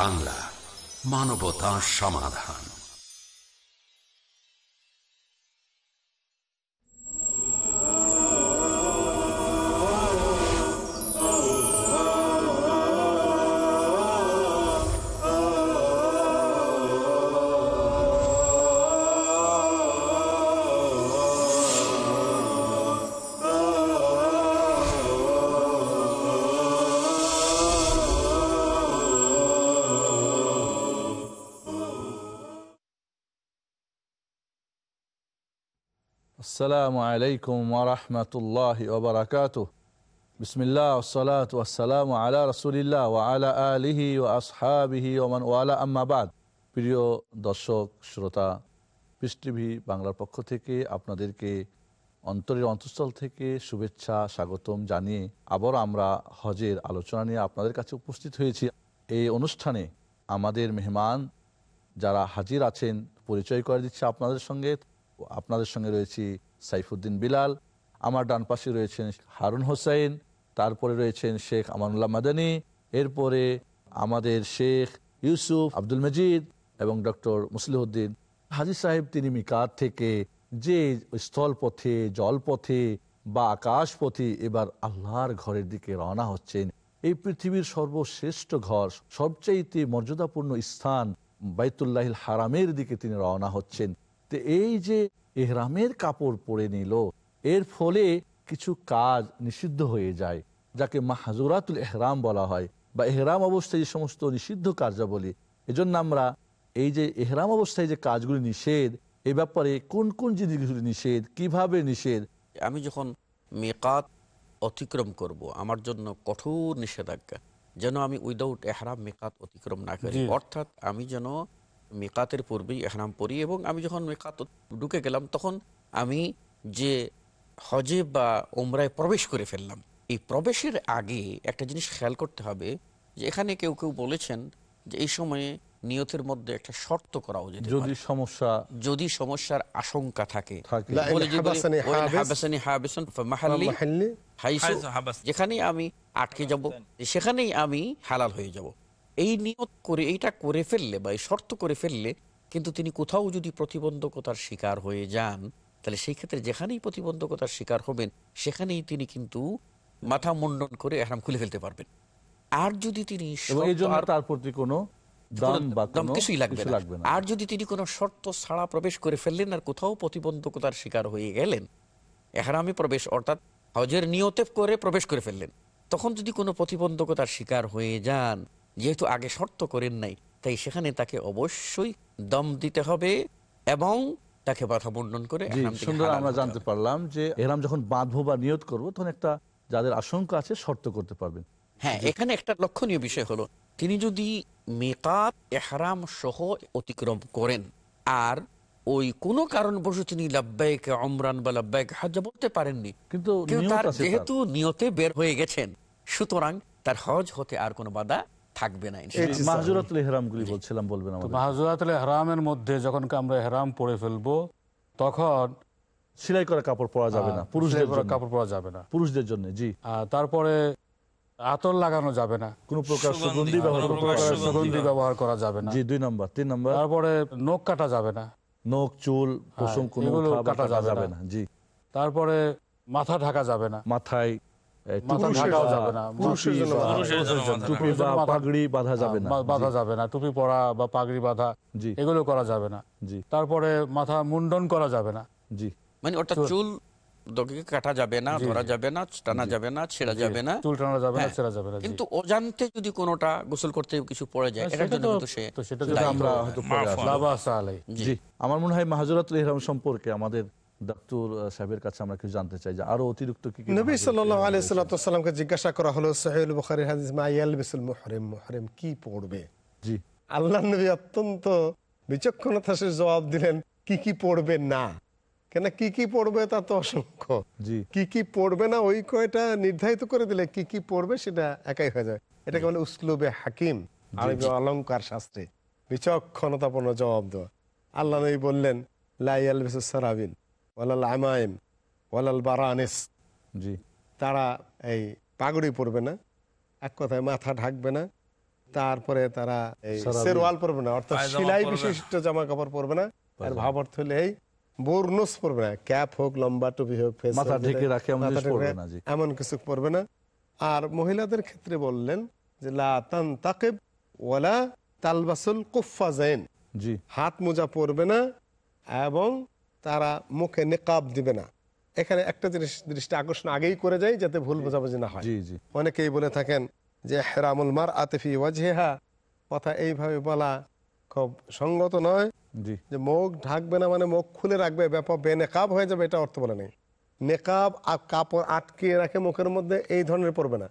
বাংলা মানবতা সমাধান। আসসালামু আলাইকুম ওরহমতুল্লাহ ওবরাকাত বিসমিল্লা ওসলাত ওসালাম আলা ও আলা আলিহি ও আসহাবিহি ওমান ওয়ালা আম্মাবাদ প্রিয় দর্শক, শ্রোতা পিস বাংলার পক্ষ থেকে আপনাদেরকে অন্তরের অন্তঃস্থল থেকে শুভেচ্ছা, স্বাগতম জানিয়ে আবার আমরা হজের আলোচনা নিয়ে আপনাদের কাছে উপস্থিত হয়েছি। এই অনুষ্ঠানে আমাদের মেহমান যারা হাজির আছেন, পরিচয় করে দিচ্ছে আপনাদের সঙ্গে। আপনাদের সঙ্গে রয়েছি সাইফুদ্দিন বিলাল, আমার ডান পাশে রয়েছেন হারুন হোসাইন, তারপরে রয়েছেন শেখ আমানুল্লাহ মাদানী, এরপরে আমাদের শেখ ইউসুফ আব্দুল মজিদ এবং ডক্টর মুসলিহদ্দিন। হাজি সাহেব তিনি মিকাত থেকে যে স্থলপথে, জলপথে বা আকাশ পথে এবার আল্লাহর ঘরের দিকে রওনা হচ্ছেন, এই পৃথিবীর সর্বশ্রেষ্ঠ ঘর, সবচাইতে মর্যাদাপূর্ণ স্থান বাইতুল্লাহিল হারামের দিকে তিনি রওনা হচ্ছেন। তো এই যে এহরামের কাপড় পরে নিল। এর ফলে কিছু কাজ নিষিদ্ধ হয়ে যায় যাকে মাহাজুরাতুল এহরাম বলা হয়। বা এহরাম অবস্থায় যে সমস্ত নিষিদ্ধ কার্যাবলী এজন্য আমরা এই যে এহরাম অবস্থায় যে কাজগুলি নিষেধ এ ব্যাপারে কোন কোন জিনিসগুলি নিষেধ কীভাবে নিষেধ? আমি যখন মেকাত অতিক্রম করব আমার জন্য কঠোর নিষেধাজ্ঞা যেন আমি উইদাউট এহরাম মেকাত অতিক্রম না করি। অর্থাৎ আমি যেন মেকাতের পূর্বেই এহরাম পরি এবং আমি যখন মেকাত ঢুকে গেলাম তখন আমি যে হজে বা ওমরায় প্রবেশ করে ফেললাম এই প্রবেশের আগে একটা জিনিস খেয়াল করতে হবে যে এখানে কেউ কেউ বলেছেন যে এই সময়ে নিয়তের মধ্যে একটা শর্ত করা উচিত যদি সমস্যা যদি সমস্যার আশঙ্কা থাকে থাকে। লা বলে যে বলে, হাবাসানি ওয়াইন হাবিস, হাবাসানি হাবিসুন ফামাহাল্লি মাহাল্লি হাইসু হাইসু হাবাস। যেখানেই আমি আটকে যাব সেখানেই আমি হালাল হয়ে যাব। এই নিয়ত করে এইটা করে ফেললে বা এই শর্ত করে ফেললে কিন্তু তিনি কোথাও যদি প্রতিবন্ধকতার শিকার হয়ে যান তাহলে সেই ক্ষেত্রে যেখানেই প্রতিবন্ধকতার শিকার হবেন সেখানেই তিনি কিন্তু মাথা মুন্ডন করে এহরাম খুলে ফেলতে পারবেন। আর যদি তিনি তার প্রতি কোনো দাম বা দাম কোনো কিছুই লাগবে না। আর যদি তিনি কোনো শর্ত ছাড়া প্রবেশ করে ফেললেন আর কোথাও প্রতিবন্ধকতার শিকার হয়ে গেলেন এহারামি প্রবেশ অর্থাৎ হজের নিয়তে করে প্রবেশ করে ফেললেন তখন যদি কোনো প্রতিবন্ধকতার শিকার হয়ে যান যেহেতু আগে শর্ত করেন নাই তাই সেখানে তাকে অবশ্যই দম দিতে হবে এবং তাকে বাধা মুন্ডন করে সুন্দর আমরা জানতে পারলাম যে এরাম যখন বাঁধবো বা নিয়ত করব তখন একটা যাদের আশঙ্কা আছে শর্ত করতে পারবেন। হ্যাঁ এখানে একটা লক্ষণীয় বিষয় হলো তিনি যদি মেকাত এহরাম সহ অতিক্রম করেন আর ওই কোনো কারণবশত তিনি লাব্বাইক অমরান বা লাব্বাইক হাজ বলতে পারেননি কিন্তু কিন্তু নিয়ত তার আছে তার। যেহেতু নিয়তে বের হয়ে গেছেন সুতরাং তার হজ হতে আর কোনো বাধা থাকবে না মাহজুরাতুল ইহরাম বলছিলাম বলবেন আমাদের। মাহাজুরাতুল হেরামের মধ্যে যখন আমরা হেরাম পরে ফেলব তখন সেলাই করা কাপড় পরা যাবে না পুরুষদের করা কাপড় পরা যাবে না। পুরুষদের জন্য জি। আর তারপরে আতর লাগানো যাবে না। কোনো প্রকার সুগন্ধি, সুগন্ধি ব্যবহার। সুগন্ধি ব্যবহার করা যাবে না। জি দুই নম্বর তিন নম্বর। তারপরে নখ কাটা যাবে না। নখ চুল পশম কোনো কাটা যাবে না। জি। তারপরে মাথা ঢাকা যাবে না। মাথায় টুপি বা- যাবে না। টুপি পুরুষের জন্য বা- পুরুষের জন্য মাথা টুপি পুরুষের বা জন্য মাথা- পাগড়ি বাঁধা যাবে না। বাঁধা যাবে না। টুপি পরা বা পাগড়ি বাঁধা এগুলো করা যাবে না। তারপরে মাথা মুন্ডন করা যাবে না। জি। মানে অর্থাৎ চুল দগে কাটা যাবে না ধরা যাবে না টানা যাবে না ছেঁড়া যাবে না। চুল টানা যাবে না হ্যাঁ, যাবে না কিন্তু অজান্তে যদি কোনোটা গোসল করতে কিছু পড়ে যায় হ্যাঁ, সেটা জন্য কিন্তু সে তো সেটা তো আমরা হয়তো। জি। আমার মনে হয় মাহাজুরাতুল ইহরাম সম্পর্কে আমাদের ডাক্তার সাহেবের কাছে আমরা কিছু জানতে চাই যে আরও অতিরিক্ত কি নবী জিজ্ঞাসা করা হলো সাহেল বুখারির হাদিস মাইয়াল বিসুল মুহরিম মুহরিম কি পড়বে? জি। আল্লাহ নবী অত্যন্ত জবাব দিলেন কি কি পড়বে না? কেন কি কি পড়বে তা তো অসংখ্য। জি। কি কি পড়বে না ওই কয়টা নির্ধারিত করে দিলে কি কি পড়বে সেটা একাই হয়ে যায়। এটাকে বলে উসলুবে হাকিম আরবি অলঙ্কার শাস্ত্রে বিচক্ষণতাপূর্ণ জবাব দেওয়া। আল্লাহ নবী বললেন লাইয়াল সারাবিন ওয়ালাল আমাইম ওয়ালাল বারানিস জি। তারা এই পাগড়ি পরবে না এক কথায় মাথা ঢাকবে না তারপরে তারা। সেরওয়াল পরবে না অর্থাৎ সেলাই বিশিষ্ট জামা কাপড় পরবে না আর ভাব অর্থ হলে এই বোরনস পরবে না ক্যাপ হোক লম্বা টুপি হোক মাথা ঢেকে রাখে এমন কিছু পরবে না। আর মহিলাদের ক্ষেত্রে বললেন যে লা তানতাকিব ওয়ালা তালবাসুল কুফফাজাইন। জি। হাত মোজা পরবে না এবং তারা মুখে নিকাব দিবে না। এখানে একটা জিনিস দৃষ্টি আকর্ষণ আগেই করে যায় যাতে ভুল বোঝাবুঝি না হয়। অনেকেই বলে থাকেন যে হেরামুল মার আতেফি ওয়াজহেহা। কথা এইভাবে বলা খুব সঙ্গত নয়। যে মুখ ঢাকবে না মানে মুখ খুলে রাখবে ব্যাপক বেনেকাব হয়ে যাবে এটা অর্থ বলে নেই। নেকাব আর কাপড় আটকে রাখে মুখের মধ্যে এই ধরনের পড়বে না।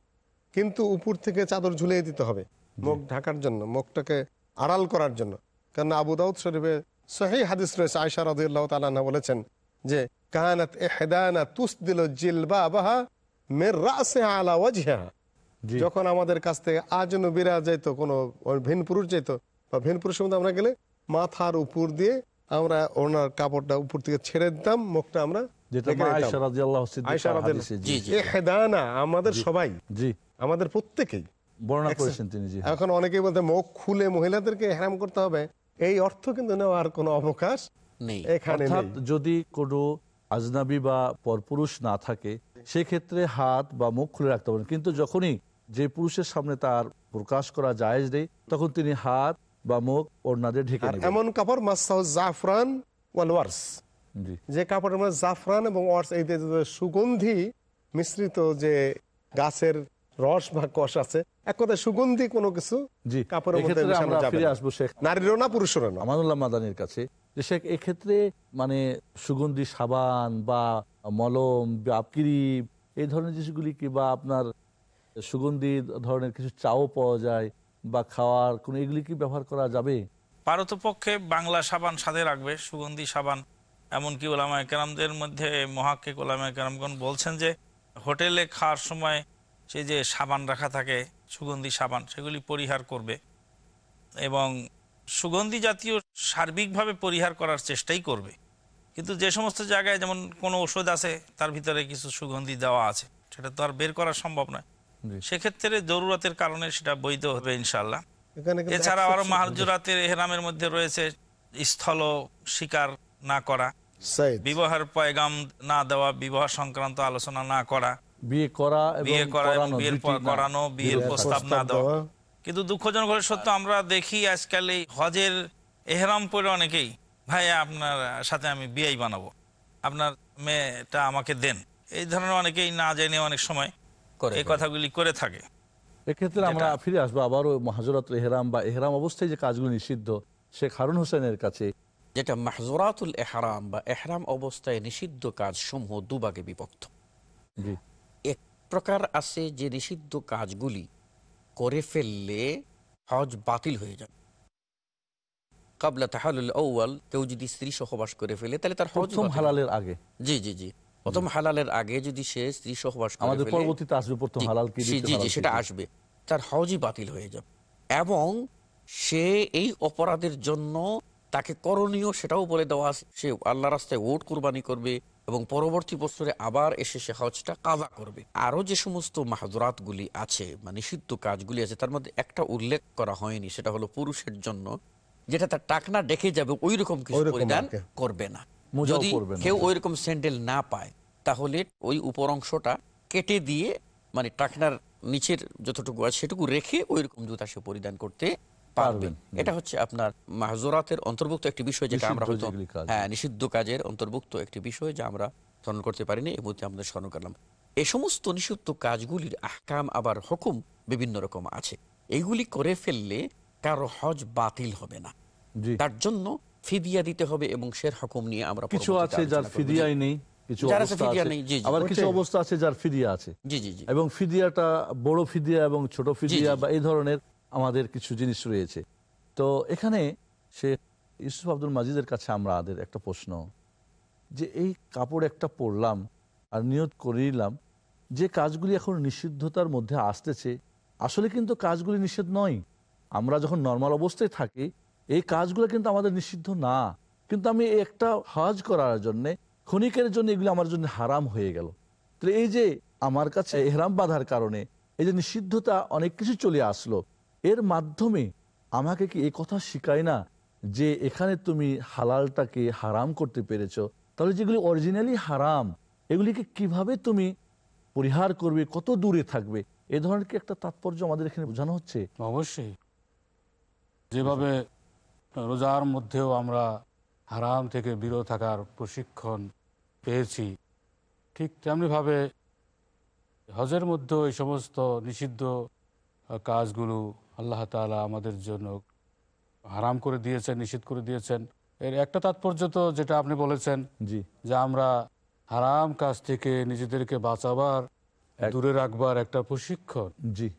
কিন্তু উপর থেকে চাদর ঝুলিয়ে দিতে হবে মুখ ঢাকার জন্য মুখটাকে আড়াল করার জন্য। কারণ আবু দাউদ শরীফে সহি হাদিস রয়েছে আয়সা রাদিয়াল্লাহু তাআলা বলেছেন যে কানাত ইহদানা তুসদিলু জিলবাবাহা মির রাসিহা আলা ওয়াজহিহা। জি। যখন আমাদের কাছ থেকে আজনবীরা যেত কোনো ভিন পুরুষ যেত বা ভিন পুরুষের মধ্যে আমরা গেলে মাথার উপর দিয়ে আমরা ওনার কাপড়টা উপর থেকে ছেড়ে দিতাম মুখটা আমরা আমাদের সবাই জি। আমাদের প্রত্যেকেই। বর্ণনা করেছেন তিনি এখন অনেকেই বলতে মুখ খুলে মহিলাদেরকে হেরাম করতে হবে এই অর্থ কিন্তু নেওয়ার কোনো অবকাশ নেই। এখানে অর্থাৎ যদি কোনো আজনাবি বা পরপুরুষ না থাকে সেক্ষেত্রে হাত বা মুখ খুলে রাখতে পারেন। কিন্তু যখনই যে পুরুষের সামনে তার প্রকাশ করা জায়েজ নেই তখন তিনি হাত বা মুখ ওড়নাদের ঢেকে এমন কাপড় মাসাহ জাফরান ওয়াল ওয়ার্স। যে কাপড়ের মধ্যে জাফরান এবং ওয়ার্স এই সুগন্ধি মিশ্রিত যে গাছের রস বা কষ আছে। এক কথায় সুগন্ধি কোনো কিছু জি কাপড়ের মধ্যে এক্ষেত্রে মেশানো আমরা যাবে ফিরে আসব শেখ নারীরও না পুরুষেরও না। আমানুল্লাহ মাদানির কাছে। যে শেখ এক্ষেত্রে মানে সুগন্ধি সাবান বা মলম বা ক্রিম এই ধরনের জিনিসগুলি কি বা আপনার সুগন্ধি ধরনের কিছু চাও পাওয়া যায় বা খাওয়ার কোনো এগুলি কি ব্যবহার করা যাবে? পারতপক্ষে বাংলা সাবান সাথে রাখবে সুগন্ধি সাবান। এমনকি ওলামা কেরামদের মধ্যে মহাক্কিক ওলামা কেরামগণ বলছেন যে হোটেলে খাওয়ার সময় সেই যে সাবান রাখা থাকে সুগন্ধি সাবান সেগুলি পরিহার করবে এবং সুগন্ধি জাতীয় সার্বিকভাবে পরিহার করার চেষ্টাই করবে। কিন্তু যে সমস্ত জায়গায় যেমন কোনো ওষুধ আছে তার ভিতরে কিছু সুগন্ধি দেওয়া আছে সেটা তো আর বের করা সম্ভব নয়। সেক্ষেত্রে জরুরতের কারণে সেটা বৈধ হবে ইনশাল্লাহ এছাড়া আরও মাহাজুরাতের এহরামের মধ্যে রয়েছে স্থল শিকার না করা বিবাহের পয়গাম না দেওয়া বিবাহ সংক্রান্ত আলোচনা না করা বিয়ে করা বিয়ে করা এবং বিয়ের দুইটি পর না। করানো বিয়ের বিয়ের প্রস্তাব না দেওয়া। দেওয়া। কিন্তু দুঃখজনক হলে সত্য আমরা দেখি আজকাল এই হজের এহরাম পরে অনেকেই ভাই আপনার সাথে আমি বিয়েই বানাবো। আপনার মেয়েটা আমাকে দেন। এই ধরনের অনেকেই না জেনে অনেক সময় করে এই কথাগুলি করে থাকে। এক্ষেত্রে আমরা ফিরে আসব আবারও মহাজরাত এহরাম বা এহরাম অবস্থায় যে কাজগুলো নিষিদ্ধ শেখ হারুন হোসেনের কাছে। যেটা মাহজরাতুল এহরাম বা এহরাম অবস্থায় নিষিদ্ধ কাজ সমূহ দুভাগে বিভক্ত। প্রকার আছে যে নিষিদ্ধ কাজগুলি করে ফেললে হজ বাতিল হয়ে যাবে কাবলা তাহালুল আউয়াল কেউ যদি স্ত্রী সহবাস করে ফেলে তাহলে তার হজ হালালের আগে। জি জি জি। প্রথম হালালের আগে যদি সে স্ত্রী সহবাস করে আমাদের পরবর্তীতে আসবে প্রথম হালাল কি জি, জি? সেটা আসবে। তার হজই বাতিল হয়ে যাবে। এবং সে এই অপরাধের জন্য তাকে করণীয় সেটাও বলে দেওয়া আছে। সে আল্লাহ রাস্তায় ওট কুরবানি করবে এবং পরবর্তী বছরে আবার এসে সে হজটা কাজা করবে। আরও যে সমস্ত মাহাদুরাতগুলি আছে বা নিষিদ্ধ কাজগুলি আছে তার মধ্যে একটা উল্লেখ করা হয়নি সেটা হলো পুরুষের জন্য যেটা তার টাকনা দেখে যাবে ওই রকম কিছু পরিধান করবে না। যদি কেউ ওই রকম স্যান্ডেল না পায় তাহলে ওই উপর অংশটা কেটে দিয়ে মানে টাকনার নিচের যতটুকু আছে সেটুকু রেখে ওই রকম জুতা সে পরিধান করতে পারবেন, এটা হচ্ছে আপনার মাহজরাতের অন্তর্ভুক্ত একটি বিষয় যেটা আমরা হয়তো হ্যাঁ নিষিদ্ধ কাজের অন্তর্ভুক্ত একটি বিষয় যা আমরা স্মরণ করতে পারিনি এই মুহূর্তে আমাদের স্মরণ করলাম। এই সমস্ত নিষিদ্ধ কাজগুলির আহকাম আবার হুকুম বিভিন্ন রকম আছে। এইগুলি করে ফেললে কারও হজ বাতিল হবে না। তার জন্য ফিদিয়া দিতে হবে এবং সের হুকুম নিয়ে আমরা কিছু আছে যার ফিদিয়াই নেই কিছু ফিদিয়া নেই। আবার কিছু অবস্থা আছে যার ফিদিয়া আছে। জি জি এবং ফিদিয়াটা বড় ফিদিয়া এবং ছোট ফিদিয়া বা এই ধরনের আমাদের কিছু জিনিস রয়েছে। তো এখানে সে ইউসুফ আব্দুল মাজিদের কাছে আমরা আমাদের একটা প্রশ্ন, যে এই কাপড় একটা পরলাম আর নিয়ত করে নিলাম, যে কাজগুলি এখন নিষিদ্ধতার মধ্যে আসতেছে, আসলে কিন্তু কাজগুলি নিষেধ নয়। আমরা যখন নর্মাল অবস্থায় থাকি, এই কাজগুলো কিন্তু আমাদের নিষিদ্ধ না। কিন্তু আমি একটা হজ করার জন্য, ক্ষণিকের জন্য এগুলো আমার জন্য হারাম হয়ে গেল। তো এই যে আমার কাছে এহরাম বাঁধার কারণে, এই যে নিষিদ্ধতা অনেক কিছু চলে আসলো এর মাধ্যমে আমাকে কি এই কথা শিখায় না যে এখানে তুমি হালালটাকে হারাম করতে পেরেছ? তাহলে যেগুলি অরিজিনালি হারাম, এগুলিকে কীভাবে তুমি পরিহার করবে, কত দূরে থাকবে? এ ধরনের কি একটা তাৎপর্য আমাদের এখানে বোঝানো হচ্ছে? অবশ্যই। যেভাবে রোজার মধ্যেও আমরা হারাম থেকে বিরত থাকার প্রশিক্ষণ পেয়েছি, ঠিক তেমনিভাবে হজের মধ্যেও এই সমস্ত নিষিদ্ধ কাজগুলো আল্লাহ তাআলা আমাদের জন্য হারাম করে দিয়েছেন নিষিদ্ধ করে দিয়েছেন। এর একটা তাৎপর্য তো যেটা আপনি বলেছেন জি। যে আমরা হারাম কাজ থেকে নিজেদেরকে বাঁচাবার দূরে রাখবার একটা প্রশিক্ষণ জি।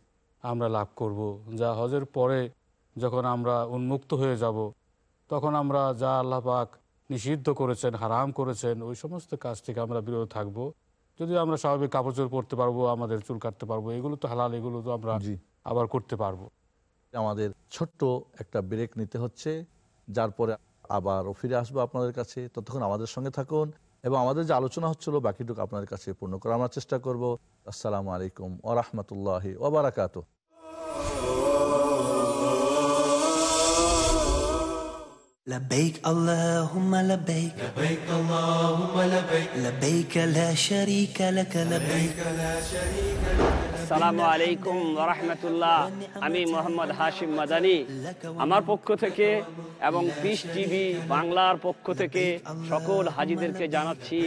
আমরা লাভ করব। যা হজের পরে যখন আমরা উন্মুক্ত হয়ে যাব তখন আমরা যা আল্লাহ পাক নিষিদ্ধ করেছেন হারাম করেছেন ওই সমস্ত কাজ থেকে আমরা বিরত থাকব। যদি আমরা স্বাভাবিক কাপড় চোপড় পরতে পারব আমাদের চুল কাটতে পারব এগুলো তো হালাল এগুলো তো আমরা আবার করতে পারব। আমাদের ছোট্ট একটা ব্রেক নিতে হচ্ছে যার পরে আবারও ফিরে আসবো আপনাদের কাছে ততক্ষণ আমাদের সঙ্গে থাকুন এবং আমাদের যে আলোচনা হচ্ছিল বাকিটুকু আপনাদের কাছে পূর্ণ করার আমরা চেষ্টা করব আসসালামু আলাইকুম ও রহমতুল্লাহ ওবরাকাত لبيك اللهم لبيك لبيك اللهم لبيك لبيك لا شريك لك لبيك আসসালামু আলাইকুম রহমতুল্লাহ আমি মোহাম্মদ হাশিম মাদানি আমার পক্ষ থেকে এবং পিস টিভি বাংলার পক্ষ থেকে সকল হাজিদেরকে জানাচ্ছি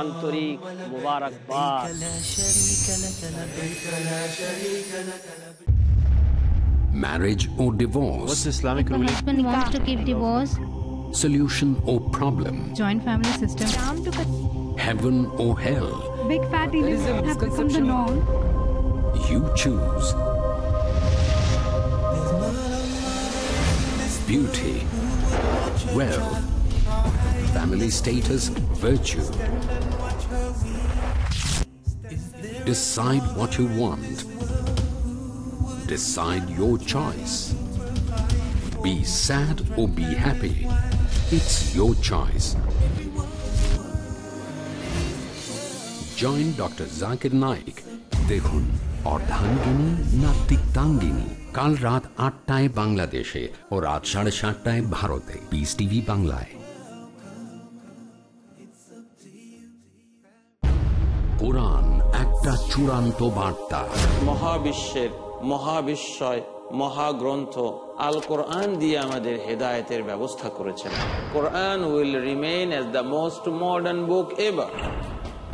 আন্তরিক মুবারকবাদ Marriage or divorce? What's Islamic religion? ruling? Husband wants to give divorce. Solution or problem? Joint family system. Heaven or hell? Big fat have become the norm. You choose. Beauty, wealth, family status, virtue. Decide what you want. Decide your choice. Be sad or be happy. It's your choice. Join doctor Zakir Naik দেখুন অর্ধাঙ্গিনী না তিক্তাঙ্গিনী? কাল রাত আটটায় বাংলাদেশে ও রাত সাড়ে সাতটায় ভারতে। পিস টিভি বাংলায়। কোরআন একটা চূড়ান্ত বার্তা। মহাবিশ্বের মহাবিশ্বয়, মহাগ্রন্থ আল কোরআন দিয়ে আমাদের হেদায়েতের ব্যবস্থা করেছেন। Quran will remain as the most modern book ever.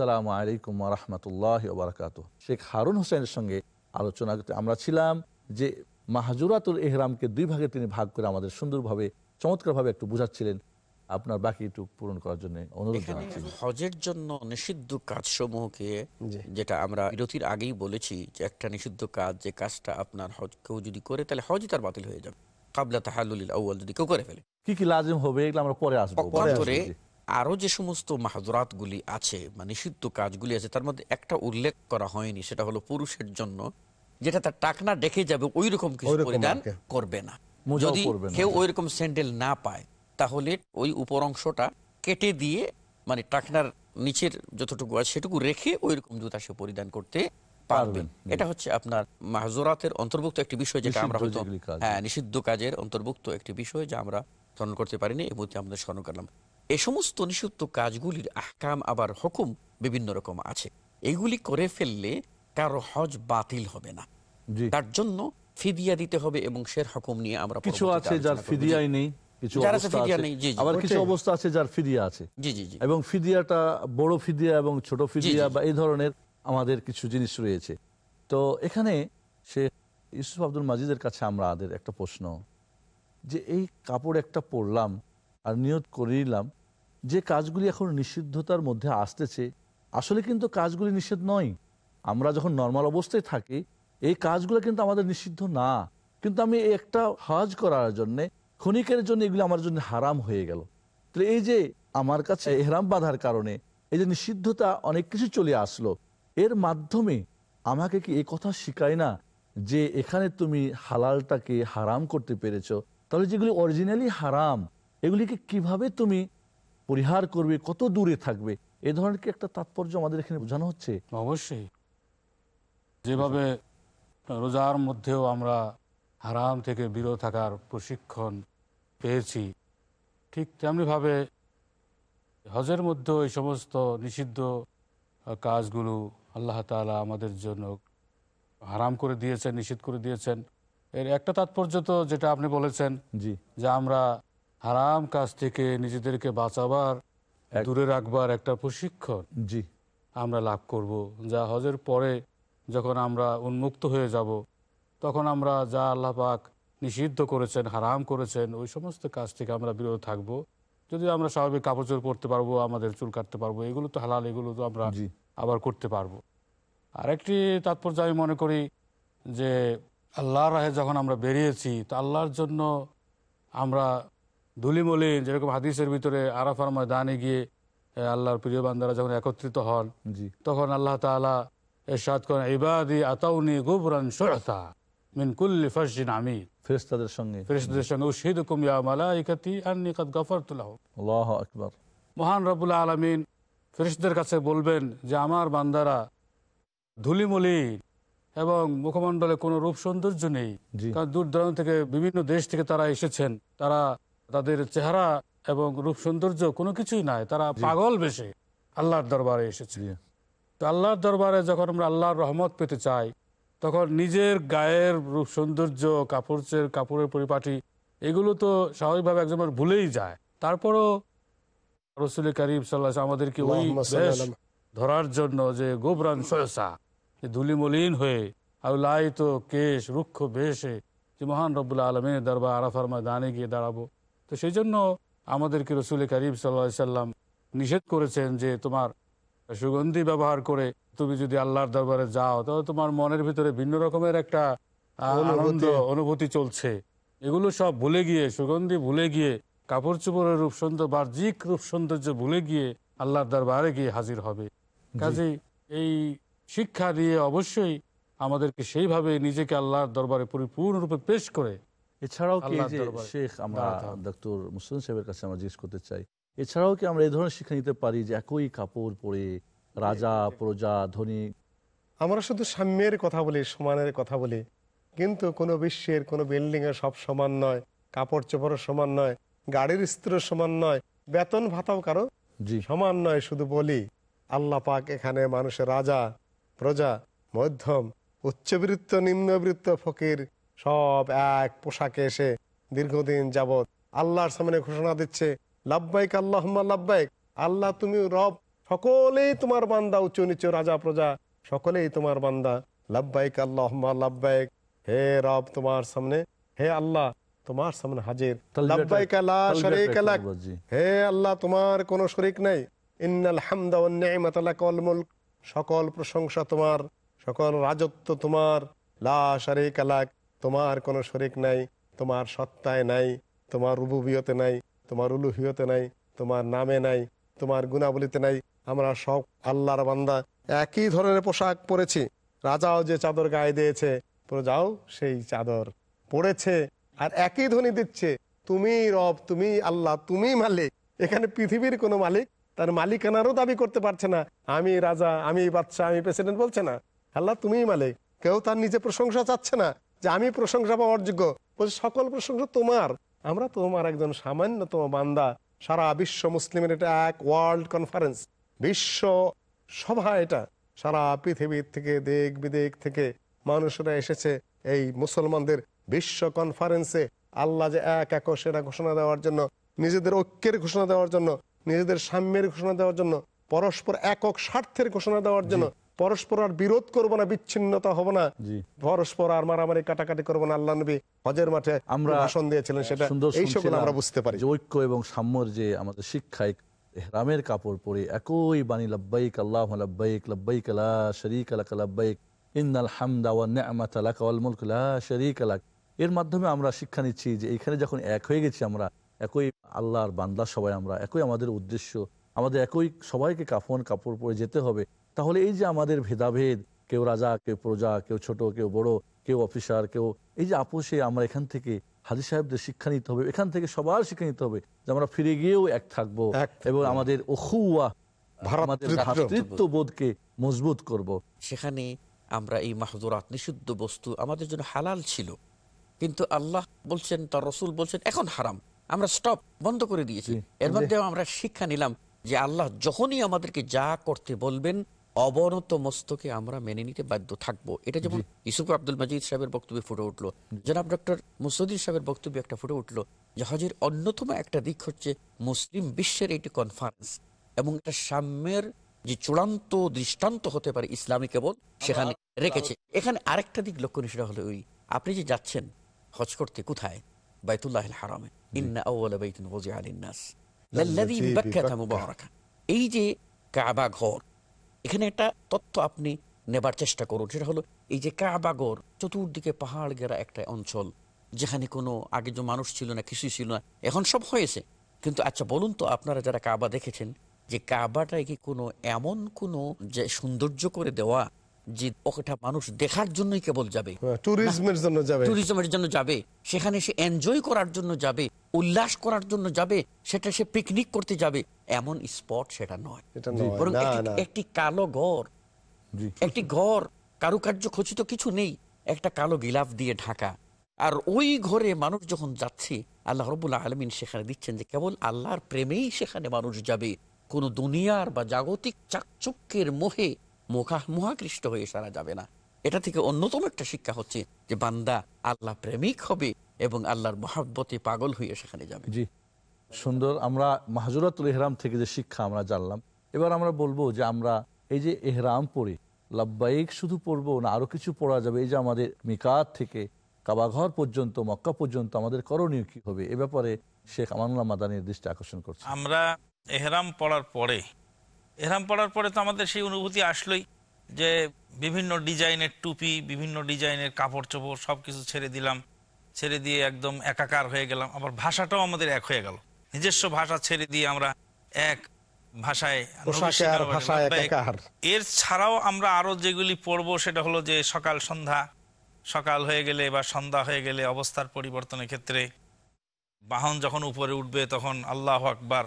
আসসালামু আলাইকুম রহমতুল্লাহ ওবরাকাত শেখ হারুন হোসেনের সঙ্গে আলোচনা করতে আমরা ছিলাম যে মাহাজুরাতুল এহরামকে দুই ভাগে তিনি ভাগ করে আমাদের সুন্দরভাবে চমৎকারভাবে একটু বুঝাচ্ছিলেন। আপনার বাকি একটু পূরণ করার জন্য অনুরোধ জানাচ্ছি। হজের জন্য নিষিদ্ধ কাজসমূহকে জি। যেটা আমরা বিরতির আগেই বলেছি যে একটা নিষিদ্ধ কাজ যে কাজটা আপনার হজ কেউ যদি করে তাহলে হজই তার বাতিল হয়ে যাবে। কাবলা তাহালুল আউ্ল যদি কেউ করে ফেলে। কি কি লাজিম হবে এগুলো আমরা পরে আসব। পক্ষান্তরে আরও যে সমস্ত মাহাজরাত গুলি আছে বা নিষিদ্ধ কাজগুলি আছে তার মধ্যে একটা উল্লেখ করা হয়নি সেটা হলো পুরুষের জন্য যেটা তার টাকনা দেখে যাবে ওই রকম কিছু পরিধান করবে না। যদি কেউ ওই রকম স্যান্ডেল না পায় তাহলে ওই উপর অংশটা কেটে দিয়ে মানে টাকনার নিচের যতটুকু আছে সেটুকু রেখে ওই রকম জুতা সে পরিধান করতে পারবেন। এটা হচ্ছে আপনার মাহজরাতের অন্তর্ভুক্ত একটি বিষয় যেটা আমরা হয়তো হ্যাঁ নিষিদ্ধ কাজের অন্তর্ভুক্ত একটি বিষয় যা আমরা স্মরণ করতে পারিনি এই মুহূর্তে আমাদের স্মরণ করলাম। এই সমস্ত নিষিদ্ধ কাজগুলির আহকাম আবার হুকুম বিভিন্ন রকম আছে। এইগুলি করে ফেললে কারও হজ বাতিল হবে না। তার জন্য ফিদিয়া দিতে হবে এবং সের হুকুম নিয়ে আমরা কিছু আছে যার ফিদিয়াই নেই কিছু। আবার কিছু অবস্থা আছে যার ফিদিয়া আছে। এবং ফিদিয়াটা বড় ফিদিয়া এবং ছোট ফিদিয়া বা এই ধরনের আমাদের কিছু জিনিস রয়েছে। তো এখানে সে ইউসুফ আব্দুল মাজিদের কাছে আমাদের একটা প্রশ্ন যে এই কাপড় একটা পরলাম আর নিয়ত করে নিলাম যে কাজগুলি এখন নিষিদ্ধতার মধ্যে আসতেছে, আসলে কিন্তু কাজগুলি নিষেধ নয়। আমরা যখন নর্মাল অবস্থায় থাকি, এই কাজগুলো কিন্তু আমাদের নিষিদ্ধ না। কিন্তু আমি একটা হজ করার জন্য, ক্ষণিকের জন্য এগুলো আমার জন্য হারাম হয়ে গেল। তো এই যে আমার কাছে এহরাম বাঁধার কারণে এই যে নিষিদ্ধতা অনেক কিছু চলে আসলো, এর মাধ্যমে আমাকে কি এই কথা শিখায় না যে এখানে তুমি হালালটাকে হারাম করতে পেরেছ? তাহলে যেগুলি অরিজিনালি হারাম, এগুলিকে কীভাবে তুমি পরিহার করবে কত দূরে থাকবে? এ ধরনের কি একটা তাৎপর্য আমাদের এখানে বোঝানো হচ্ছে? অবশ্যই। যেভাবে রোজার মধ্যেও আমরা হারাম থেকে বিরত থাকার প্রশিক্ষণ পেয়েছি ঠিক তেমনিভাবে হজের মধ্যেও এই সমস্ত নিষিদ্ধ কাজগুলো আল্লাহ তাআলা আমাদের জন্য হারাম করে দিয়েছেন নিষিদ্ধ করে দিয়েছেন। এর একটা তাৎপর্য তো যেটা আপনি বলেছেন জি। যে আমরা হারাম কাজ থেকে নিজেদেরকে বাঁচাবার দূরে রাখবার একটা প্রশিক্ষণ জি। আমরা লাভ করব। যা হজের পরে যখন আমরা উন্মুক্ত হয়ে যাব তখন আমরা যা আল্লাহ পাক নিষিদ্ধ করেছেন হারাম করেছেন ওই সমস্ত কাজ থেকে আমরা বিরত থাকব। যদি আমরা স্বাভাবিক কাপড় চোপড় পরতে পারব আমাদের চুল কাটতে পারব এগুলো তো হালাল এগুলো তো আমরা আবার করতে পারব। আরেকটি তাৎপর্য আমি মনে করি যে আল্লাহর রাহে যখন আমরা বেরিয়েছি তো আল্লাহর জন্য আমরা ধুলিমলিন যেরকম হাদিসের ভিতরে আরাফার ময়দানে গিয়ে আল্লাহর প্রিয় বান্দারা যখন একত্রিত হন জি। তখন আল্লাহ তাআলা এরশাদ করেন ইবাদি আতাউনি গুবরান শুরতা মিন কুল্লি ফাসজিন আমির ফেরেশতাদের সঙ্গে। ফেরেশতাদের সঙ্গে উশহিদুকুম ইয়া মালাইকাতি আন্নী কাদ গাফারতু লাহুম। আল্লাহ আকবার। মহান আলমিন ফেরেশতাদের কাছে বলবেন যে আমার বান্দারা ধুলিমলি এবং মুখমণ্ডলে কোনো রূপ সৌন্দর্য নেই। কারণ দূর দূরান্ত থেকে বিভিন্ন দেশ থেকে তারা এসেছেন। তারা তাদের চেহারা এবং রূপ সৌন্দর্য কোনো কিছুই নাই। তারা পাগল বেশে। আল্লাহর দরবারে এসেছে। তো আল্লাহর দরবারে যখন আমরা আল্লাহর রহমত পেতে চাই তখন নিজের গায়ের রূপ সৌন্দর্য কাপড়ের কাপড়ের পরিপাটি এগুলো তো স্বাভাবিকভাবে একজন ভুলেই যায়। তারপরও রসুল করিম সাল্লাহ আমাদেরকে ওই বেশ ধরার জন্য যে গোবরান সহসা যে ধুলিমলিন হয়ে তো কেশ রুক্ষ বেশে যে মহান রব্বুল্লাহ আলমের দরবার আরাফার দানে গিয়ে দাঁড়াবো। তো সেই জন্য আমাদেরকে রসুল করিম সাল্লাহ সাল্লাম নিষেধ করেছেন যে তোমার সুগন্ধি ব্যবহার করে তুমি যদি আল্লাহর দরবারে যাও তাহলে তোমার মনের ভিতরে ভিন্ন রকমের একটা আনন্দ অনুভূতি চলছে। এগুলো সব ভুলে গিয়ে সুগন্ধি ভুলে গিয়ে কাপড় চোপড়ের রূপ সৌন্দর্য বাহ্যিক রূপ সৌন্দর্য ভুলে গিয়ে আল্লাহর দরবারে গিয়ে হাজির হবে। কাজেই এই শিক্ষা দিয়ে অবশ্যই আমাদেরকে সেইভাবে নিজেকে আল্লাহর দরবারে পরিপূর্ণরূপে পেশ করে এছাড়াও কি যে শেখ আমরা ডক্টর মুসলিম সাহেবের কাছে আমরা জিজ্ঞেস করতে চাই এছাড়াও কি আমরা এই ধরনের শিক্ষা নিতে পারি যে একই কাপড় পরে রাজা প্রজা ধনী? আমরা শুধু সাম্যের কথা বলি সমানের কথা বলি কিন্তু কোনো বিশ্বের কোনো বিল্ডিং এর সব সমান নয় কাপড় চোপড়ও সমান নয় গাড়ির স্তর সমান নয় বেতন ভাতাও কারও সমান নয় শুধু বলি আল্লাহ পাক এখানে মানুষের রাজা প্রজা মধ্যম উচ্চবৃত্ত নিম্নবৃত্ত ফকির সব এক পোশাকে এসে দীর্ঘদিন যাবৎ আল্লাহর সামনে ঘোষণা দিচ্ছে লাভবাইক আল্লাহ লাভবাইক আল্লাহ তুমি রব সকলেই তোমার বান্দা উঁচু নিচু রাজা প্রজা সকলেই তোমার বান্দা। লাভবাইক আল্লাহ লাভবাইক হে রব তোমার সামনে হে আল্লাহ তোমার সামনে হাজির। লাভবাইক আল্লাহ শরীক হে আল্লাহ তোমার কোনো শরিক নাই। ইন্নাল হামদা মুলক সকল প্রশংসা তোমার সকল রাজত্ব তোমার। লা শারীকা লাক তোমার কোনো শরিক নাই, তোমার সত্তায় নাই, তোমার রুবুবিয়তে নাই, তোমার উলুহিয়তে নাই, তোমার নামে নাই, তোমার গুণাবলিতে নাই। আমরা সব আল্লাহর বান্দা, একই ধরনের পোশাক পরেছি। রাজাও যে চাদর গায়ে দিয়েছে, প্রজাও সেই চাদর পড়েছে আর একই ধ্বনি দিচ্ছে, তুমি রব, তুমি আল্লাহ, তুমি মালিক। এখানে পৃথিবীর কোনো মালিক তার মালিকানারও দাবি করতে পারছে না। আমি রাজা, আমি বাচ্চা আমি প্রেসিডেন্ট বলছে না। আল্লাহ, তুমিই মালিক। কেউ তার নিজে প্রশংসা চাচ্ছে না। যে আমি প্রশংসা পাওয়ার যোগ্য। বলছে, সকল প্রশংসা তোমার। আমরা তোমার একজন সামান্যতম বান্দা। সারা বিশ্ব মুসলিমের এটা এক ওয়ার্ল্ড কনফারেন্স বিশ্ব সভা এটা। সারা পৃথিবীর থেকে দেখ বিদেক থেকে মানুষরা এসেছে এই মুসলমানদের বিশ্ব কনফারেন্সে আল্লাহ যে এক এক সেটা ঘোষণা দেওয়ার জন্য, নিজেদের ঐক্যের ঘোষণা দেওয়ার জন্য, নিজেদের সাম্যের ঘোষণা দেওয়ার জন্য, পরস্পর একক স্বার্থের ঘোষণা দেওয়ার জন্য পরস্পর আর বিরোধ করব না বিচ্ছিন্নতা হব না। পরস্পর আর মারামারি কাটাকাটি করব না আল্লাহ নবী হজের মাঠে আমরা ভাষণ দিয়েছিলেন সেটা। এই সকল আমরা বুঝতে পারি। ঐক্য এবং সাম্যর যে আমাদের শিক্ষায় এহরামের কাপড় পরে একই বাণী লব্বাইক আল্লাহ লব্বাইক লব্বাইক লা শরীক লাক লব্বাইক ইন্নাল হামদা ওয়া নি'মাতা লাক ওয়াল মুলক লা শরীক লাক। এর মাধ্যমে আমরা শিক্ষা নিচ্ছি যে এখানে যখন এক হয়ে গেছি আমরা একই আল্লাহর বান্দা সবাই আমরা একই আমাদের উদ্দেশ্য আমাদের একই সবাইকে কাফন কাপড় পরে যেতে হবে। তাহলে এই যে আমাদের ভেদাভেদ কেউ রাজা কেউ প্রজা কেউ ছোট কেউ বড় কেউ অফিসার কেউ এই যে আপোষে আমরা এখান থেকে হাজি সাহেবদের শিক্ষা নিতে হবে এখান থেকে সবার শিক্ষা নিতে হবে যে আমরা ফিরে গিয়েও এক থাকব এবং আমাদের ওখুয়া আমাদের বোধকে মজবুত করব। সেখানে আমরা এই নিষিদ্ধ বস্তু আমাদের জন্য হালাল ছিল। কিন্তু আল্লাহ বলছেন তার রসুল বলছেন এখন হারাম আমরা স্টপ বন্ধ করে দিয়েছি। এর মধ্যে আমরা শিক্ষা নিলাম যে আল্লাহ যখনই আমাদেরকে যা করতে বলবেন অবনত মস্তকে আমরা মেনে নিতে বাধ্য থাকব। এটা যেমন ইসুফ আব্দুল মজিদ সাহেবের বক্তব্যে ফুটে উঠল। জনাব ডক্টর মুসুদ্দিন সাহেবের বক্তব্যে একটা ফুটে উঠল যে হজের অন্যতম একটা দিক হচ্ছে মুসলিম বিশ্বের একটি কনফারেন্স এবং এটা সাম্যের যে চূড়ান্ত দৃষ্টান্ত হতে পারে ইসলামী কেবল সেখানে রেখেছে। এখানে আরেকটা দিক লক্ষণীয় সেটা হলো ওই আপনি যে যাচ্ছেন হজ করতে কোথায়? বাইতুল্লাহ হারামে। ইন্না বাইতুন এই যে কাবা ঘর এখানে একটা তথ্য আপনি নেবার চেষ্টা করুন। সেটা হলো এই যে কাবাগর চতুর্দিকে পাহাড় গেরা একটা অঞ্চল, যেখানে কোনো আগে যে মানুষ ছিল না, কিছুই ছিল না, এখন সব হয়েছে। কিন্তু আচ্ছা বলুন তো আপনারা যারা কাবা দেখেছেন, যে কাবাটায় কি কোনো এমন কোনো যে সৌন্দর্য করে দেওয়া যে ওটা মানুষ দেখার জন্যই কেবল যাবে। ট্যুরিজমের জন্য যাবে। ট্যুরিজমের জন্য যাবে। সেখানে সে এনজয় করার জন্য যাবে উল্লাস করার জন্য যাবে সেটা সে পিকনিক করতে যাবে। এমন স্পট সেটা নয়। এটা নয়, বরং একটি- একটি কালো ঘর। একটি ঘর কারুকার্য খচিত কিছু নেই একটা কালো গিলাফ দিয়ে ঢাকা। আর ওই ঘরে মানুষ যখন যাচ্ছে আল্লাহ রবুল্লাহ আলমিন সেখানে দিচ্ছেন যে কেবল আল্লাহর প্রেমেই সেখানে মানুষ যাবে। কোনো দুনিয়ার বা জাগতিক চাকচক্যের মোহে মোখা মুহাকৃষ্ট হয়ে সারা যাবে না। এটা থেকে অন্যতম একটা শিক্ষা হচ্ছে যে বান্দা আল্লাহ প্রেমিক হবে এবং আল্লাহর মহাব্বতে পাগল হয়ে সেখানে যাবে। জি। সুন্দর আমরা মাহজুরাতুল এহরাম থেকে যে শিক্ষা আমরা জানলাম এবার আমরা বলব যে আমরা এই যে এহরাম পরে লাব্বাইক শুধু পড়ব না আরও কিছু পড়া যাবে। এই যে আমাদের মিকাত থেকে কাবাঘর পর্যন্ত মক্কা পর্যন্ত আমাদের করণীয় কি হবে? এ ব্যাপারে শেখ আমানুল্লাহ মাদানির দৃষ্টি আকর্ষণ করছে। আমরা এহরাম পড়ার পরে এহরাম পড়ার পরে তো আমাদের সেই অনুভূতি আসলোই যে বিভিন্ন ডিজাইনের টুপি বিভিন্ন ডিজাইনের কাপড় চোপড় সব কিছু ছেড়ে দিলাম ছেড়ে দিয়ে একদম একাকার হয়ে গেলাম। আবার ভাষাটাও আমাদের এক হয়ে গেল। নিজস্ব ভাষা ছেড়ে দিয়ে আমরা এক ভাষায়। এর ছাড়াও আমরা আরও যেগুলি পড়ব সেটা হলো যে সকাল সন্ধ্যা সকাল হয়ে গেলে বা সন্ধ্যা হয়ে গেলে অবস্থার পরিবর্তনের ক্ষেত্রে বাহন যখন উপরে উঠবে তখন আল্লাহ আকবার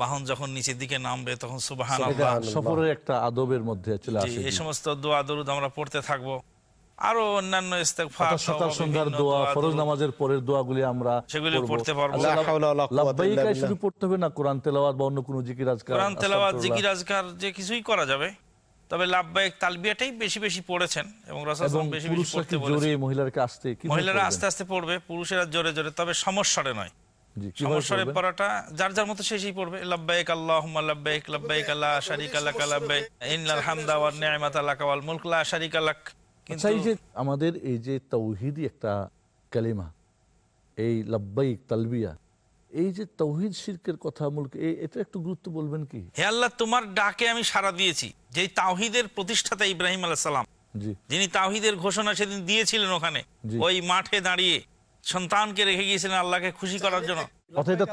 বাহন যখন নিচের দিকে নামবে তখন সুবাহান সফরের একটা আদবের মধ্যে চলে আসে এই সমস্ত দোয়া দরুদ আমরা পড়তে থাকব। আরও অন্যান্য ইস্তেগফার, সকাল সকাল সন্ধ্যার দোয়া দোয়া, ফরজ নামাজের পরের দোয়াগুলি আমরা সেগুলি পড়তে পারব। হবে না কোরআন তেলাওয়াত বা অন্য কোনো জিকির আজকার কোরআন তেলাওয়াত জিকির আজকার যে কিছুই করা যাবে। তবে তালবিয়াটাই বেশি বেশি পড়েছেন এবং এবং বেশি বেশি পড়তে বলেছেন। মহিলাকে আসতে মহিলারা আস্তে আস্তে পড়বে পুরুষেরা জোরে জোরে তবে সমস্যারে নয়। সমস্যারে পড়াটা যার যার মতো পড়বে। লাব্বাইক আল্লাহুম্মা লাব্বাইক লাব্বাইক লা শারিকা লাক লাব্বাইক। ইন্নাল হামদা ওয়ান নি'মাতা লাক ওয়াল মুলক লা শারিকা লাক। আচ্ছা এই যে আমাদের এই যে তৌহিদি একটা কালিমা এই লাব্বাইক তালবিয়া এই যে তৌহিদ শিরকের কথা মূল এটা একটু গুরুত্ব বলবেন কি? হে আল্লাহ তোমার ডাকে আমি সাড়া দিয়েছি যে তাওহিদের প্রতিষ্ঠাতা ইব্রাহিম আলাইহিস সালাম যিনি তাওহিদের ঘোষণা সেদিন দিয়েছিলেন ওখানে ওই মাঠে দাঁড়িয়ে সন্তানকে রেখে গিয়েছিলেন আল্লাহকে খুশি করার জন্য।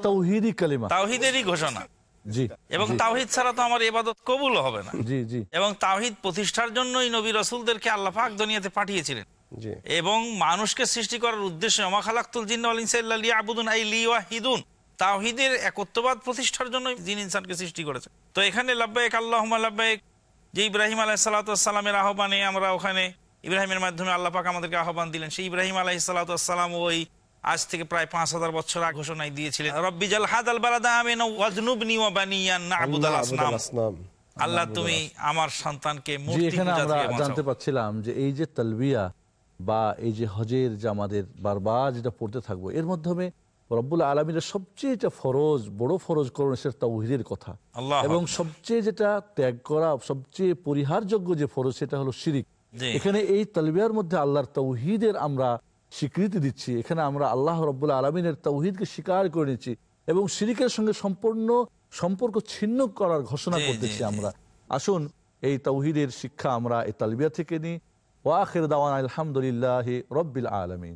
তৌহিদি তাওহিদেরই ঘোষণা। জি। এবং জি, তাওহিদ ছাড়া তো আমার এবাদত কবুল হবে না। জি জি। এবং তাওহিদ প্রতিষ্ঠার জন্যই নবী রসুলদেরকে আল্লাহ পাক দুনিয়াতে পাঠিয়েছিলেন। এবং মানুষকে সৃষ্টি করার উদ্দেশ্যে অমা খালাক্তুল আই লিওয়াহিদুন। তাওহিদের একত্ববাদ প্রতিষ্ঠার জন্য জিন ইনসানকে সৃষ্টি করেছে। তো এখানে লাব্বাইক আল্লাহুম্মা লাব্বাইক যে ইব্রাহিম আলাইহিস সালাতু সালামের আহ্বানে আমরা ওখানে ইব্রাহিমের মাধ্যমে আল্লাহ পাক আমাদেরকে আহ্বান দিলেন। সেই ইব্রাহিম আলাইহিস সালাতু সালাম ওই আজ থেকে প্রায় পাঁচ হাজার বছর আগে ঘোষণায় দিয়েছিলেন রব্বি জাল হাদাল বালাদা আমিন ওয়াজনুবনি ওয়া বানিয়ান আল্লাহ আবুদাল আসনাম। আল্লাহ তুমি আমার সন্তানকে এখানে আমরা জানতে পারছিলাম যে এই যে তালবিয়া বা এই যে হজের যে আমাদের বারবার যেটা পড়তে থাকব এর মাধ্যমে রব্বুল আলমীর সবচেয়ে যেটা ফরজ বড় ফরজ করুন সেটা তাওহিদের কথা। এবং সবচেয়ে যেটা ত্যাগ করা সবচেয়ে পরিহারযোগ্য যে ফরজ সেটা হলো শিরিক। জি। এখানে এই তালবিয়ার মধ্যে আল্লাহর তৌহিদের আমরা স্বীকৃতি দিচ্ছি। এখানে আমরা আল্লাহ রবাহ আলমিনের তৌহিদকে স্বীকার করে নিচ্ছি এবং সিরিকের সঙ্গে সম্পূর্ণ সম্পর্ক ছিন্ন করার ঘোষণা করতেছি। আমরা। আসুন এই তৌহিদের শিক্ষা আমরা এই তালবিয়া থেকে নিই। ওয়াখির দাওয়ান আলহামদুলিল্লাহ রব্বিল আলমিন।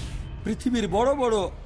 পৃথিবীর বড় বড়